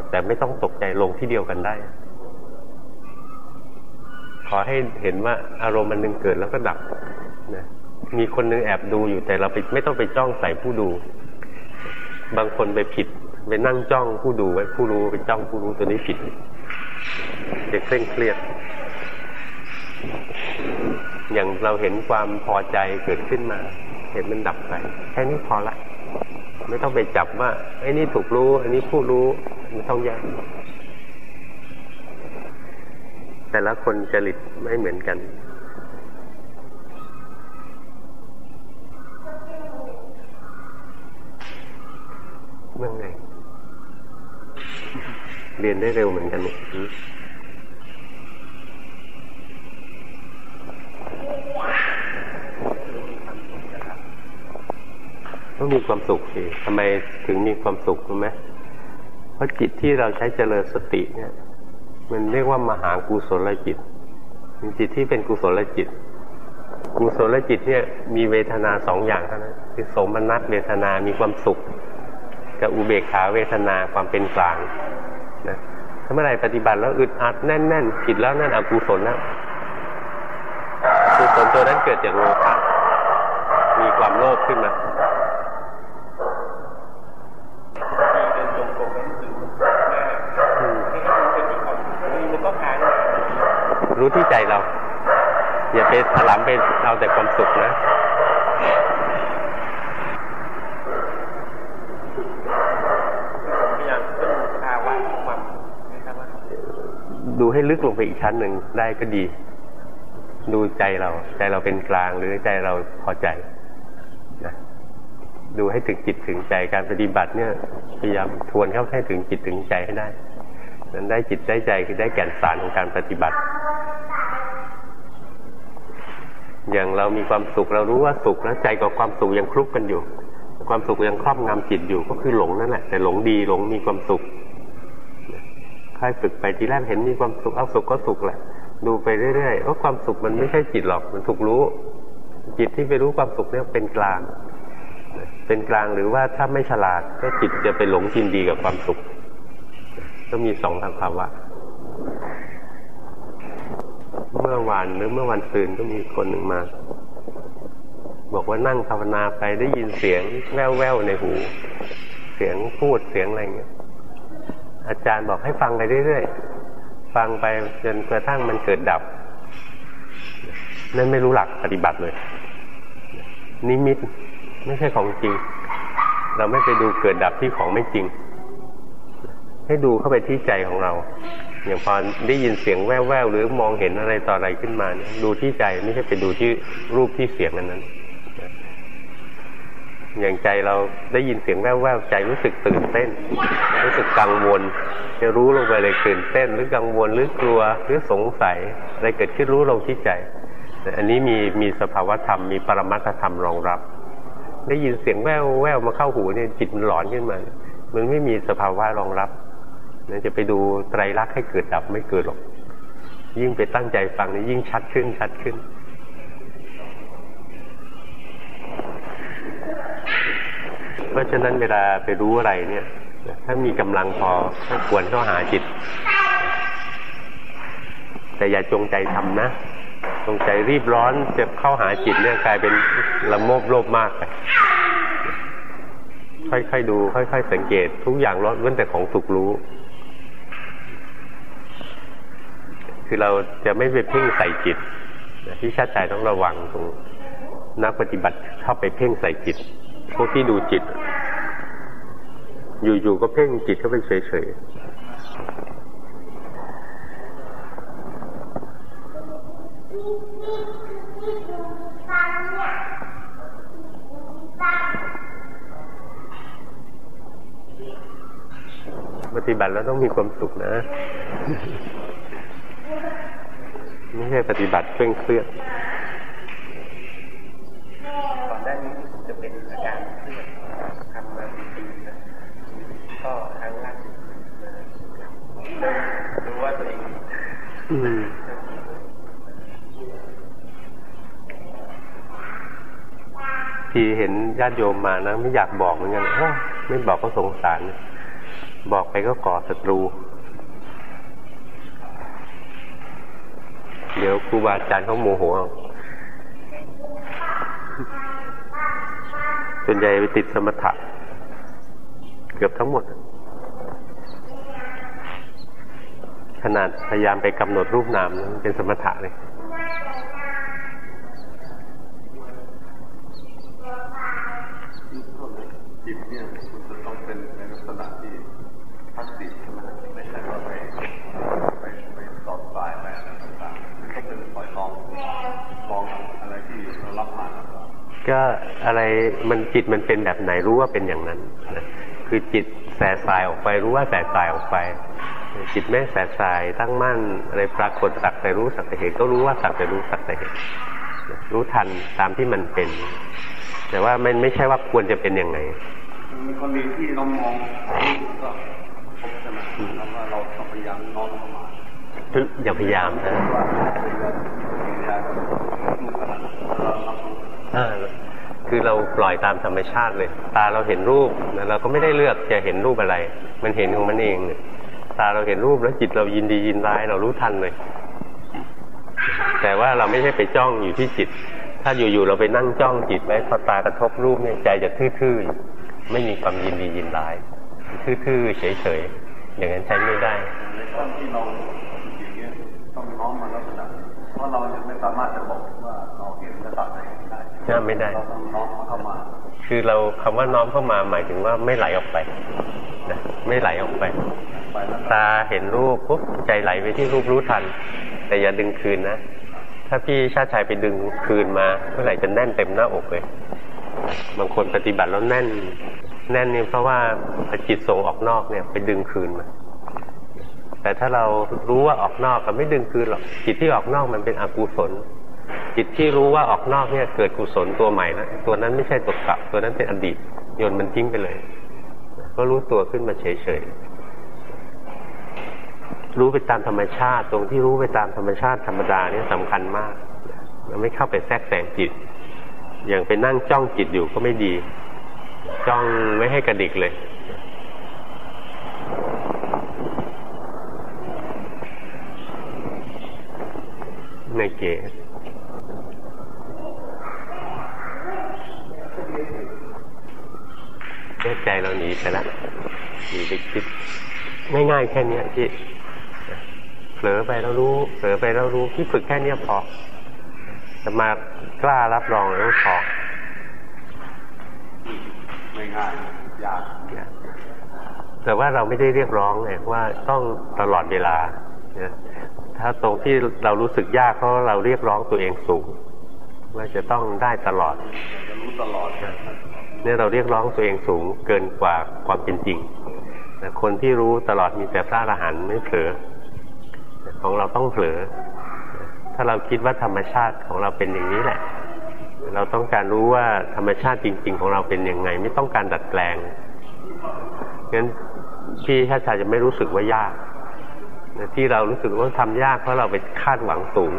แต่ไม่ต้องตกใจลงที่เดียวกันได้ ขอให้เห็นว่าอารมณ์มันหนึ่งเกิดแล้วก็ดับนะมีคนนึงแอบดูอยู่แต่เราไปไม่ต้องไปจ้องใส่ผู้ดู บางคนไปผิดไปนั่งจ้องผู้ดูไว้ผู้รู้ไปจ้องผู้รู้ตัวนี้ผิดเด็กเคร่งเครียด อย่างเราเห็นความพอใจเกิดขึ้นมา เห็นมันดับไปแค่นี้พอละ ไม่ต้องไปจับว่าไอ้นี่ถูกรู้ อันนี้ผู้รู้ไม่ต้องแยกแต่ละคนจริตไม่เหมือนกันเมื่อไง เรียนได้เร็วเหมือนกันเนี่ยต้องมีความสุขสิทำไมถึงมีความสุขรู้ไหมเพราะจิตที่เราใช้เจริญสติเนี่ย มันเรียกว่ามหากุศลจิตเป็นจิตที่เป็นกุศลจิต กุศลจิตเนี่ยมีเวทนาสองอย่างเท่านั้นคือสมนัตเวทนามีความสุข กับอุเบกขาเวทนาความเป็นกลาง นะถ้าเมื่อไรปฏิบัติแล้วอึดอัดแน่นๆผิดแล้วนั่นอกุศลแล้วกุศลตัวนั้นเกิดจากโลภะมีความโลภขึ้นมารู้ที่ใจเรา อย่าไปถลำไปเอาแต่ความสุขนะ ดูให้ลึกลงไปอีกชั้นหนึ่งได้ก็ดี ดูใจเรา ใจเราเป็นกลางหรือใจเราพอใจนะดูให้ถึงจิตถึงใจการปฏิบัติเนี่ยพยายามทวนเข้าให้ถึงจิตถึงใจให้ได้นั้นได้จิตได้ใจคือได้แก่นสารของการปฏิบัติ อย่างเรามีความสุขเรารู้ว่าสุขแล้วใจกับความสุขยังคลุกกันอยู่ ความสุขยังครอบงำจิตอยู่ก็คือหลงนั่นแหละแต่หลงดีหลงมีความสุข ค่อยฝึกไปทีแรกเห็นมีความสุขเอาสุขก็สุขแหละ ดูไปเรื่อยๆว่าความสุขมันไม่ใช่จิตหรอกมันถูกรู้ จิตที่ไปรู้ความสุขเนี่ยเป็นกลาง เป็นกลางหรือว่าถ้าไม่ฉลาดก็จิตจะไปหลงจินดีกับความสุข ก็มีสองทางภาวะเมื่อวานหรือเมื่อวันซืนก็มีคนหนึ่งมา บอกว่านั่งภาวนาไปได้ยินเสียงแว่วๆในหู เสียงพูดเสียงอะไรเงี้ย อาจารย์บอกให้ฟังไปเรื่อยๆ ฟังไปจนกระทั่งมันเกิดดับ นั่นไม่รู้หลักปฏิบัติเลย นิมิตไม่ใช่ของจริง เราไม่ไปดูเกิดดับที่ของไม่จริง ให้ดูเข้าไปที่ใจของเรา อย่างพอได้ยินเสียงแว่วๆหรือมองเห็นอะไรต่ออะไรขึ้นมาเนี่ยดูที่ใจไม่ใช่ไปดูที่รูปที่เสียงนั้นนั้น อย่างใจเราได้ยินเสียงแว่วๆใจรู้สึกตื่นเต้น รู้สึกกังวล จะรู้ลงไปเลยตื่นเต้น หรือกังวลหรือกลัวหรือสงสัยอะไรเกิดขึ้นรู้ลงที่ใจอันนี้มีมีสภาวธรรมมีปรมัตธรรมรองรับ ได้ยินเสียงแว่วแววมาเข้าหูเนี่ยจิตมันหลอนขึ้นมา มันไม่มีสภาวะรองรับนี่ยจะไปดูไตรลักษณ์ให้เกิดดับไม่เกิดหรอก ยิ่งไปตั้งใจฟังนี่ยิ่งชัดขึ้นชัดขึ้นเพ ราะฉะนั้นเวลาไปรู้อะไรเนี่ย ถ้ามีกำลังพอควรเข้าหาจิต แต่อย่าจงใจทำนะจงใจรีบร้อนจะเข้าหาจิตเนี่ยกลายเป็นละโมบโลภมากไปค่อยๆดู ค่อย ๆ สังเกต ทุกอย่างร้อนเว้นแต่ของสุกรู้ คือเราจะไม่ไปเพ่งใส่จิตที่ชาติใจต้องระวังตรงนักปฏิบัติเข้าไปเพ่งใส่จิต พวกที่ดูจิต อยู่ๆก็เพ่งจิตเข้าไปเฉยๆปฏิบัติแล้วต้องมีความสุขนะ ไม่ใช่ปฏิบัติเคร่งเครียด
ก่อนหน้านี้จะเป็นอาการเครียดทำมาปีนะก็ครั้งล่าสุดรู้ว่าตัวเอง
ทีเห็นญาติโยมมานะ ไม่อยากบอกเหมือนกันไม่บอกก็สงสาร บอกไปก็ก่อศัตรู เดี๋ยวครูบาอาจารย์เขาโมโหส่วนใหญ่ไปติดสมถะ เกือบทั้งหมด ขนาดพยายามไปกำหนดรูปนามเป็นสมถะเลย
จิตเนี่ยมันจะต้องเป็นในลักษณะที่พัสิใช่ไหมไม่ใช่ว่าไปไปไปสอดสายไปอะไรต่างๆมันก็เป็นปล่อยลองลองอะไรที่เรารับมา
ก็อะไรมันจิตมันเป็นแบบไหนรู้ว่าเป็นอย่างนั้นนะคือจิต แสสายออกไปรู้ว่าแสสายออกไป จิตไม่แสสายตั้งมั่นอะไรปรากฏสักแต่รู้สักแต่เห็นก็รู้ว่าสักแต่รู้สักแต่เห็นรู้ทันตามที่มันเป็น แต่ว่ามันไม่ใช่ว่าควรจะเป็นอย่างไร
มีคนดีที่เรามองก็พบใช่ไหมแล้วว่าเราต้องพยายามน้อมเข้ามา
อย่าพยายามนะ คือเราปล่อยตามธรรมชาติเลย ตาเราเห็นรูปเราก็ไม่ได้เลือกจะเห็นรูปอะไร มันเห็นของมันเองตาเราเห็นรูปแล้วจิตเรายินดียินร้ายเรารู้ทันเลย แต่ว่าเราไม่ใช่ไปจ้องอยู่ที่จิต ถ้าอยู่ๆเราไปนั่งจ้องจิตไว้พอตากระทบรูปเนี่ยใจจะทื่อๆไม่มีความยินดียินร้ายทื่อๆเฉยๆอย่างนั้นใช้ไม่ได้
ที่เราอย่างเงี้ยต้องน้อมมาลักษณะ ราะเรายังไม่สามารถจะบอกว่าเราเห็นระดับไหนได้
ไม่ได้
เราต้องน้อมเข้ามา
คือเราคำว่าน้อมเข้ามาหมายถึงว่าไม่ไหลออกไปนะไม่ไหลออกไป ตาเห็นรูปปุ๊บใจไหลไปที่รูปรู้ทัน แต่อย่าดึงคืนนะ ถ้าพี่ชาติชายไปดึงคืนมาเมื่อไหร่จะแน่นเต็มหน้าอกเลย บางคนปฏิบัติแล้วแน่น แน่นนี่เพราะว่าจิตส่งออกนอกเนี่ย ไปดึงคืนมา แต่ถ้าเรารู้ว่าออกนอกก็ไม่ดึงคืนหรอกจิตที่ออกนอกมันเป็นอกุศล จิตที่รู้ว่าออกนอกเนี่ยเกิดกุศลตัวใหม่แล้วตัวนั้นไม่ใช่ตัวกลับ ตัวนั้นเป็นอดีตโยนมันทิ้งไปเลย ก็รู้ตัวขึ้นมาเฉยๆรู้ไปตามธรรมชาติ ตรงที่รู้ไปตามธรรมชาติธรรมดาเนี่ยสำคัญมากเราไม่เข้าไปแทรกแซงจิต อย่างไปนั่งจ้องจิตอยู่ก็ไม่ดี จ้องไม่ให้กระดิกเลย ในเกใจเราหนีไปแล้วหนีไปคิดง่ายๆแค่นี้ที่เผลอไปแล้วรู้เผลอไปแล้วรู้ที่ฝึกแค่นี้พอจะมากล้ารับรองแล้วพอ
ไม่ง่ายยาก
แต่ว่าเราไม่ได้เรียกร้องไงว่าต้องตลอดเวลา ถ้าตรงที่เรารู้สึกยากเพราะเราเรียกร้องตัวเองสูงว่าจะต้องได้ตลอด
จะรู้ตลอด
เนี่ยเราเรียกร้องตัวเองสูงเกินกว่าความเป็นจริงแต่คนที่รู้ตลอดมีแต่พระอรหันต์ไม่เผลอของเราต้องเผลอ ถ้าเราคิดว่าธรรมชาติของเราเป็นอย่างนี้แหละ เราต้องการรู้ว่าธรรมชาติจริง ๆ ของเราเป็นยังไง ไม่ต้องการดัดแปลงงั้นพี่ชาติชายจะไม่รู้สึกว่ายาก ที่เรารู้สึกว่าทำยากเพราะเราไปคาดหวังสูง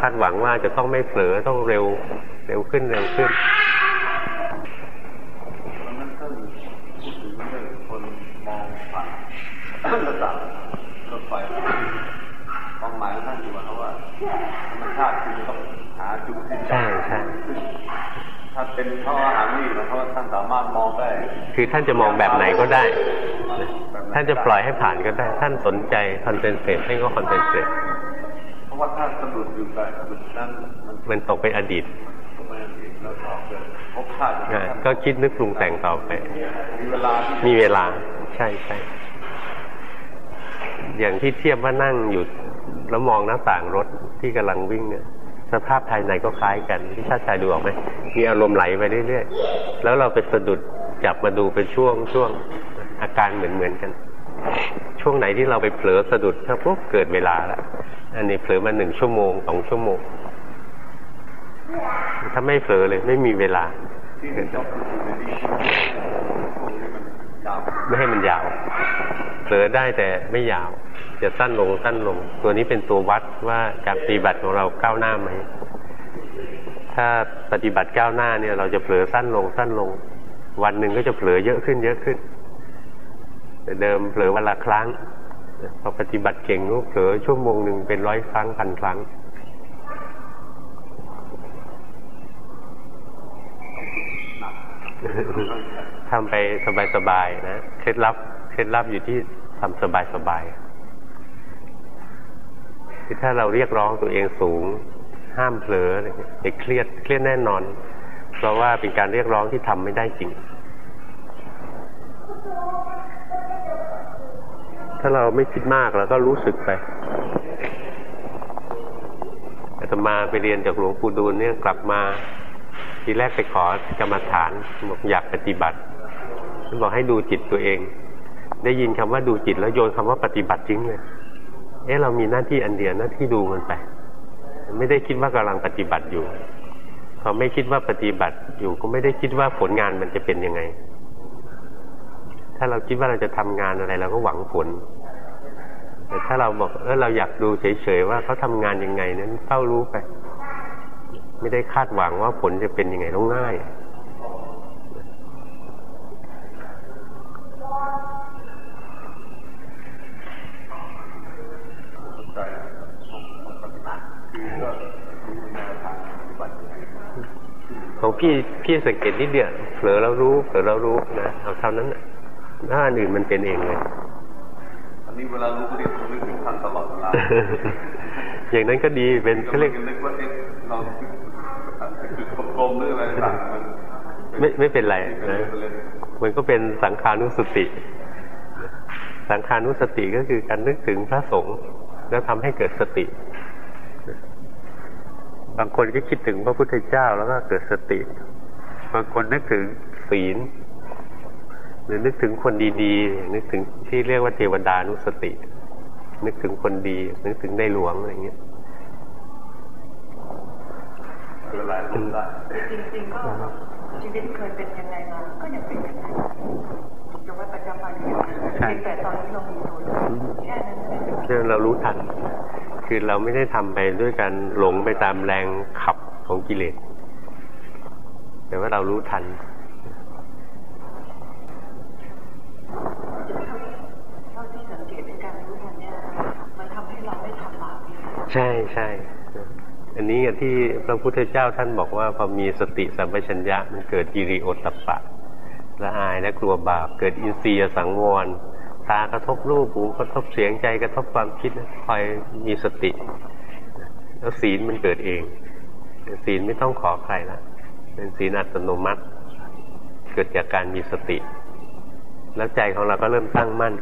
คาดหวังว่าจะต้องไม่เผลอต้องเร็วเร็วขึ้นเร็วขึ้น
นั้นท่านพูดถึงเรื่องคนมองผ่านระดับรถไฟความหมายท่านอยู่ว่าธรรมชาติคือต้องหาจุดที่ใช่ใช่ถ้าเป็นเพราะอา สามารถมองได้
คือท่านจะมองแบบไหนก็ได้ ท่านจะปล่อยให้ผ่านก็ได้ ท่านสนใจ concentrate ท่านก็ concentrateเพ
ราะว่าถ้าสะดุดอยู่กับจุดนั้น
มันตกเป็นอดีตก็คิดนึกปรุงแต่งต่อไป มีเวลา ใช่ใช่ อย่างที่เทียบว่านั่งอยู่แล้วมองหน้าต่างรถที่กำลังวิ่งเนี่ย สภาพภายในก็คล้ายกันที่ชาติชายดูออกไหมมีอารมณ์ไหลไปเรื่อยๆ แล้วเราไปสะดุดจับมาดูเป็นช่วงช่วงอาการเหมือนเหมือนกัน ช่วงไหนที่เราไปเผลอสะดุดถ้าปุ๊บเกิดเวลาแล้วอันนี้เผลอมาหนึ่งชั่วโมงสองชั่วโมง ถ้าไม่เผลอเลย ไม่มีเวลา
เผ
ลอได้แต่ไม่ยาว จะสั้นลงสั้นลง ตัวนี้เป็นตัววัดว่าการปฏิบัติของเราก้าวหน้าไหมถ้าปฏิบัติก้าวหน้าเนี่ย เราจะเผลอสั้นลงสั้นลง วันหนึ่งก็จะเผลอเยอะขึ้นเยอะขึ้น แต่เดิมเผลอวันละครั้งพอปฏิบัติเก่งก็เผลอชั่วโมงหนึ่งเป็นร้อยครั้งพันครั้งทำไปสบายๆนะเคล็ดลับ เคล็ดลับอยู่ที่ทำสบายๆคือถ้าเราเรียกร้องตัวเองสูง ห้ามเผลออะไรเงี้ยเครียดเครียดแน่นอน เพราะว่าเป็นการเรียกร้องที่ทำไม่ได้จริง ถ้าเราไม่คิดมากเราก็รู้สึกไปอาตมาไปเรียนจากหลวงปู่ดูลเนี่ยกลับมาทีแรกไปขอกรรมฐานบอกอยากปฏิบัติบอกให้ดูจิตตัวเอง ได้ยินคำว่าดูจิตแล้วโยนคำว่าปฏิบัติทิ้งเลย เอ๊ะเรามีหน้าที่อันเดียวหน้าที่ดูมันไป ไม่ได้คิดว่ากำลังปฏิบัติอยู่ พอไม่คิดว่าปฏิบัติอยู่ก็ไม่ได้คิดว่าผลงานมันจะเป็นยังไง ถ้าเราคิดว่าเราจะทำงานอะไรเราก็หวังผล แต่ถ้าเราบอกเออเราอยากดูเฉยๆว่าเขาทำงานยังไงนั้นเฝ้ารู้ไป ไม่ได้คาดหวังว่าผลจะเป็นยังไงต้องง่าย พี่พี่สังเกตนิดเดียวเผลอแล้วรู้เผลอแล้วรู้นะเอาเท่านั้นน่ะหน้าอันอื่นมันเป็นเองเลย
อันนี้เวลารู้ก็เรียกนึกถึงท่านตลอดเวลา
อย่างนั้นก็ดีเป็น
ก็
เขา
เล
เรี
ย
ยก
นึกว่าเอ๊ะเราจุดกลมๆหรืออะไรต่างๆมัน
ไม่ไม่เป็นไร
เป็น
นะ
เล่น
มันก็เป็นสังขานุสติ สังขานุสติก็คือการนึกถึงพระสงฆ์แล้วทำให้เกิดสติ บางคนก็คิดถึงพระพุทธเจ้าแล้วก็เกิดสติ บางคนนึกถึงศีลหรือนึกถึงคนดีๆ นึกถึงที่เรียกว่าเทวดานุสติ นึกถึงคนดี นึกถึงในหลวงอะไรอย่างเงี้ย
ๆคืออะไรรู้ได้
จริงๆก็ชีวิตเคยเป็นยังไงมาก็ยังเป็นอย่างนั้น จะว่าประจำวันเดียวเพียงแต่ตอนนี้เรามีตัวรู้แค่นั้นเอง
เรื่องเรารู้ทัน คือเราไม่ได้ทำไปด้วยการหลงไปตามแรงขับของกิเลสแต่ว่าเรารู้ทัน
เท่าที่สังเกตในการรู้ทันเนี่ยมันทำให้เราไม่ทำบาป
ใช่ใช่อันนี้ที่พระพุทธเจ้าท่านบอกว่าพอมีสติสัมปชัญญะมันเกิดกิริโอตตัปปะ ละอายและกลัวบาป เกิดอินทรียสังวร ตากระทบรูปหูกระทบเสียงใจกระทบความคิดคอยมีสติ แล้วศีลมันเกิดเองศีลไม่ต้องขอใครละเป็นศีลอัตโนมัติ เกิดจากการมีสติ แล้วใจของเราก็เริ่มตั้งมั่น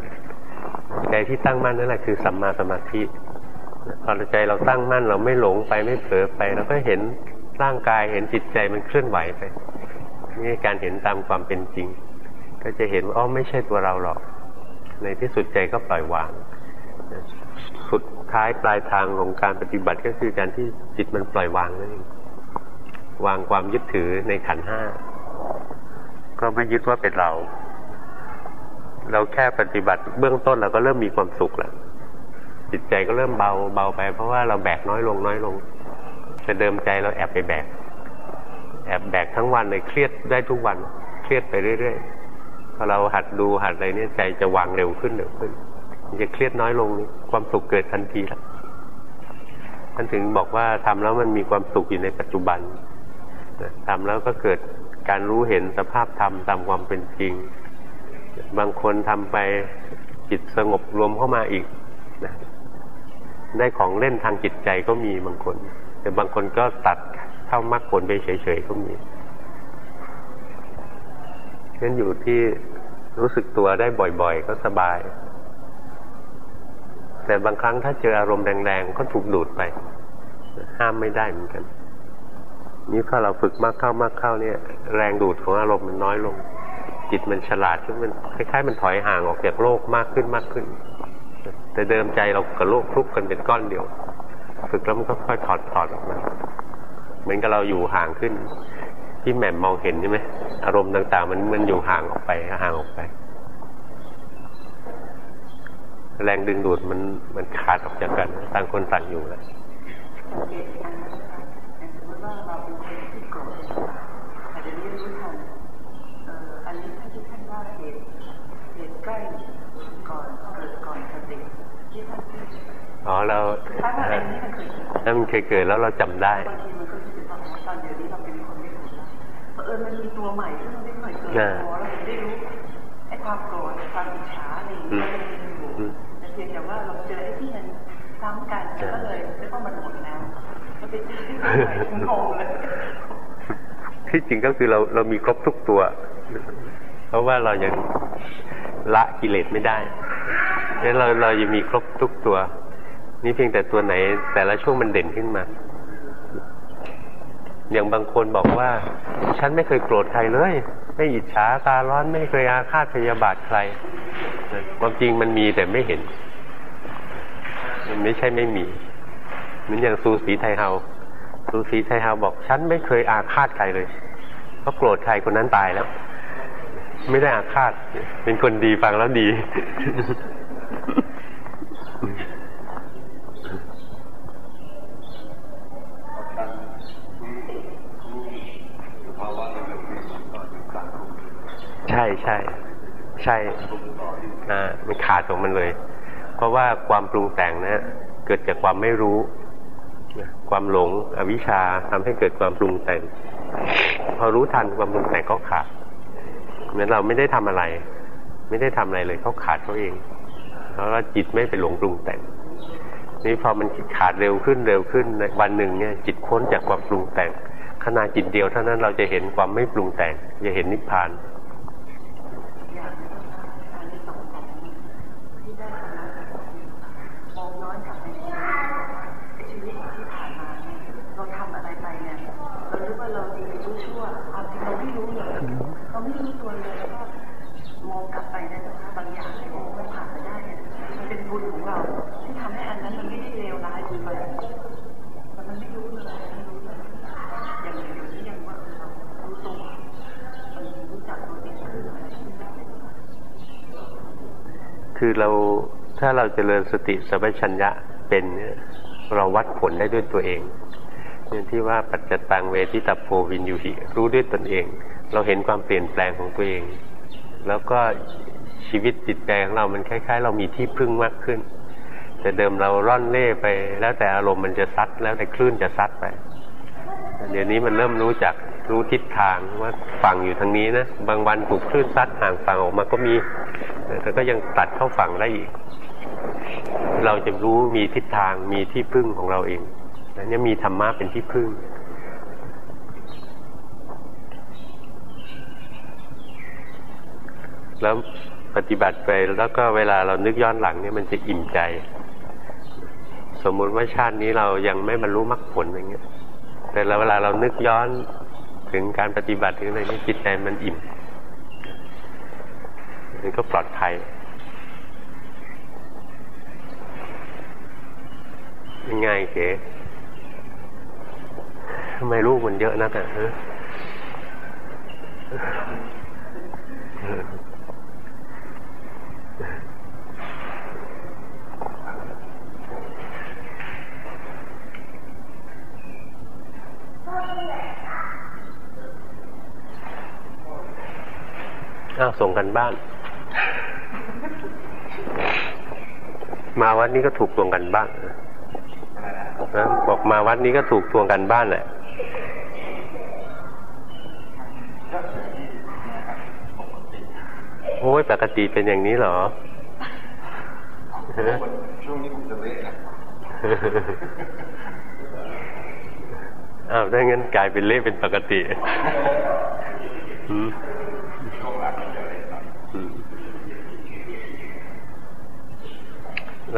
ใจที่ตั้งมั่นนั่นแหละคือสัมมาสมาธิพอใจเราตั้งมั่นเราไม่หลงไปไม่เผลอไปเราก็เห็นร่างกายเห็นจิตใจมันเคลื่อนไหวไป นี่การเห็นตามความเป็นจริง ก็จะเห็นว่าอ๋อไม่ใช่ตัวเราหรอก ในที่สุดใจก็ปล่อยวาง สุดท้ายปลายทางของการปฏิบัติก็คือการที่จิตมันปล่อยวางนั่นเองวางความยึดถือในขันห้าก็ไม่ยึดว่าเป็นเรา เราแค่ปฏิบัติเบื้องต้นเราก็เริ่มมีความสุขแล้วจิตใจก็เริ่มเบาเบาไปเพราะว่าเราแบกน้อยลงน้อยลงแต่เดิมใจเราแอบไปแบก แอบแบกทั้งวันเลยเครียดได้ทุกวัน เครียดไปเรื่อยๆพอเราหัดดูหัดอะไรเนี่ยใจจะวางเร็วขึ้นเร็วขึ้นจะเครียดน้อยลงนี่ความสุขเกิดทันทีแล้วท่านถึงบอกว่าทำแล้วมันมีความสุขอยู่ในปัจจุบันทำแล้วก็เกิดการรู้เห็นสภาพธรรมตามความเป็นจริง บางคนทำไปจิตสงบรวมเข้ามาอีกนะได้ของเล่นทางจิตใจก็มีบางคน แต่บางคนก็ตัด เข้ามรรคผลไปเฉยๆก็มีฉะนั้นอยู่ที่รู้สึกตัวได้บ่อยๆ ก็สบาย แต่บางครั้งถ้าเจออารมณ์แรงๆ ก็ถูกดูดไป ห้ามไม่ได้เหมือนกัน นี่พอเราฝึกมากเข้ามากเข้าเนี่ย แรงดูดของอารมณ์มันน้อยลง จิตมันฉลาดขึ้นมันคล้ายๆ มันถอยห่างออกจากโลกมากขึ้นมากขึ้น แต่เดิมใจเรากับโลกคลุกกันเป็นก้อนเดียว ฝึกแล้วมันก็ค่อยถอดถอดออกมา เหมือนกับเราอยู่ห่างขึ้น ที่แหม่มมองเห็นใช่ไหมอารมณ์ต่าง ๆ มันมันอยู่ห่างออกไปห่างออกไป แรงดึงดูดมันมันขาดออกจากกันต่างคนต่างอยู่แล้ว
สมมติว่าเราเป็นคนที่โกรธอาจจะเรียนรู้ทันเอ่ออันนี้ถ้าที่ท่านว่าเหตุเหตุใกล้ก่อนเกิดก่อนสติที่ท่านพูด
อ๋อเรา
ถ้าว่าอันนี้มันเคยเกิด
ถ้ามันเคยเกิดแล้วเราจำได้
เดี๋ยวนี้เราเป็นคนไม่ถูกแล้วเผอิญมันมีตัวใหม่ที่เราไม่เคยเกิดตัวเราถึงได้รู้ไอ้ความโกรธความอิจฉาอะไรอย่างเงี้ยมันมีอยู่แต่เพียงแต่ว่าเราเจอไอ้ที่มันซ้ำกันแล้วก็เลยไม่ต้องมันหมดแล้วก็ไปเจอที่ใหม่งงเลย
ที่จริงก็คือเราเรามีครบทุกตัว เพราะว่าเรายังละกิเลสไม่ได้งั้นเราเรายังมีครบทุกตัว นี่เพียงแต่ตัวไหน แต่ละช่วงมันเด่นขึ้นมา อย่างบางคนบอกว่า ฉันไม่เคยโกรธใครเลย ไม่อิจฉาตาร้อนไม่เคยอาฆาตพยาบาทใครความจริงมันมีแต่ไม่เห็น มันไม่ใช่ไม่มีเหมือนอย่างซูสีไทยเฮาซูสีไทยเฮาบอกฉันไม่เคยอาฆาตใครเลยเพราะโกรธใครคนนั้นตายแล้ว ไม่ได้อาฆาตเป็นคนดีฟังแล้วดี ใช่ใช่ใช่อ่ามันขาดของมันเลย เพราะว่าความปรุงแต่งนะเกิดจากความไม่รู้ความหลงอวิชชาทำให้เกิดความปรุงแต่ง พอรู้ทันความปรุงแต่งก็ขาดเหมือนเราไม่ได้ทำอะไร ไม่ได้ทำอะไรเลยเขาขาดเขาเองเพราะว่าจิตไม่ไปหลงปรุงแต่ง นี่พอมันขาดเร็วขึ้นเร็วขึ้นในวันหนึ่งเนี่ย จิตพ้นจากความปรุงแต่งขณะจิตเดียวเท่านั้นเราจะเห็นความไม่ปรุงแต่งจะเห็นนิพพาน
อย่างการที่สองของที่ได้ธรรมะมองย้อนกลับไปในชีวิตที่ผ่านมาเนี่ยเราทำอะไรไปเนี่ยเราคิดว่าเราดีหรือชั่วความจริงเราไม่รู้เลยเราไม่รู้ตัวเลยแล้วก็มองกลับไปในสภาพบางอย่างที่มันผ่านมาได้เนี่ยมันเป็นบุญของเราที่ทำให้อันนั้นมันไม่ได้เลวร้ายไปแต่มันไม่รู้เลยไม่รู้เลยอย่างเดียวที่ยังว่าเรารู้ตัวมันรู้จักตัวเองขึ้นอะไรที่ไม่เป็น
คือเราถ้าเราจเจริญสติสัมปชัญญะเป็นเนี่ยเราวัดผลได้ด้วยตัวเองอย่างที่ว่าปัจจตังเวทิตาโพวินยูหิ รู้ด้วยตนเอง เราเห็นความเปลี่ยนแปลงของตัวเอง แล้วก็ชีวิตจิตใจของเรามันคล้าย ๆ เรามีที่พึ่งมากขึ้น แต่เดิมเราร่อนเล่ไป แล้วแต่อารมณ์มันจะซัดแล้วแต่คลื่นจะซัดไปเดี๋ยวนี้มันเริ่มรู้จักรู้ทิศทางว่าฝั่งอยู่ทางนี้นะ บางวันถูกคลื่นซัดห่างฝั่งออกมาก็มี แต่ก็ยังตัดเข้าฝั่งได้อีก เราจะรู้มีทิศทางมีที่พึ่งของเราเองนั้นมีธรรมะเป็นที่พึ่ง แล้วปฏิบัติไปแล้วก็เวลาเรานึกย้อนหลังเนี่ยมันจะอิ่มใจ สมมุติว่าชาตินี้เรายังไม่บรรลุมรรคผลอย่างเงี้ย แต่เวลาเรานึกย้อนถึงการปฏิบัติถึงอะไรนี่จิตใจมันอิ่ม มันก็ปลอดภัยง่ายเก๋ทำไมลูกมันเยอะนักอะฮะอ้าวส่งกันบ้าน มาวัดนี้ก็ถูกตวงกันบ้านนะบอกมาวัดนี้ก็ถูกทวงกันบ้านแหละโอ้ยปกติเป็นอย่างนี้เหรอ
ช่วงนี้ผมจะเละนะ
อ้าวถ้างั้นกลายเป็นเละเป็นปกติอืมอืม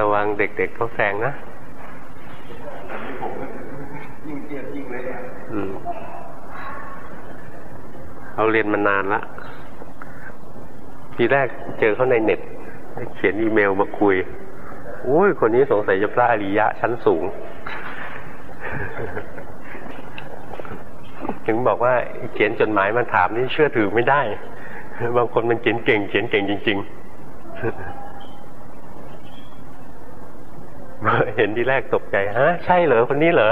ระวังเด็กๆเขาแซงนะ
ยิ่งเครียดยิ่งเละอะ
อืมเราเรียนมานานละทีแรกเจอเขาในเน็ต เขียนอีเมลมาคุยโอ้ย คนนี้สงสัยจะพระอริยะชั้นสูง ถึงบอกว่าเขียนจดหมายมาถามนี่เชื่อถือไม่ได้ บางคนมันเขียนเก่ง เขียนเก่งจริง ๆ เห็นที่แรกตกใจฮะใช่เหรอคนนี้เหรอ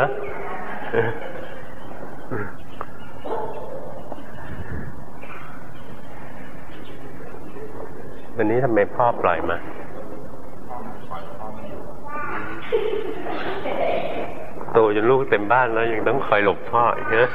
วันนี้ทำไมพ่อปล่อยมาโตจนลูกเต็มบ้านแล้วยังต้องคอยหลบพ่ออีกนะ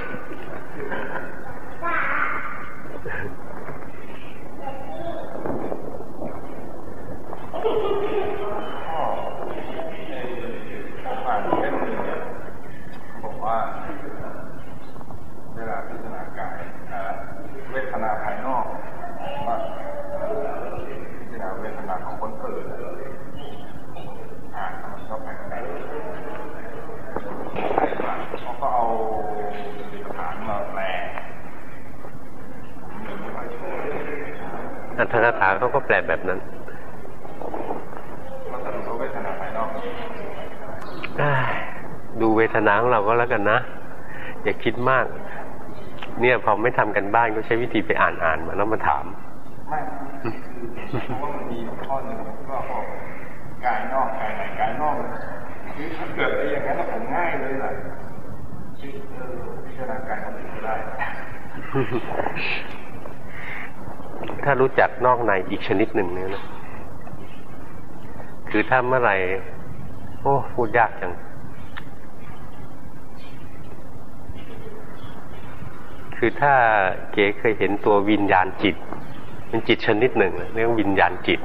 อัตถกถาเขาก็แปลแบบนั้นดูเวทนาของเราก็แล้วกันนะ อย่า คิดมาก เนี่ยพอไม่ทำกันบ้านก็ใช้วิธีไปอ่านอ่านมาแล้วมาถาม
ไม่เพราะว่ามันมีข้อหนึ่งก็บอกกายนอกกายในกายนอกคือถ้าเกิดอะไรอย่างนั้นผมง่ายเลยล่ะคือเออพิจารณากายเขาถึงได้
ถ้ารู้จักนอกในอีกชนิดหนึ่งเนี่ยนะคือถ้าเมื่อไหร่โอ้พูดยากจัง คือถ้าเก๋เคยเห็นตัววิญญาณจิตเป็นจิตชนิดหนึ่งเรียกวิญญาณจิต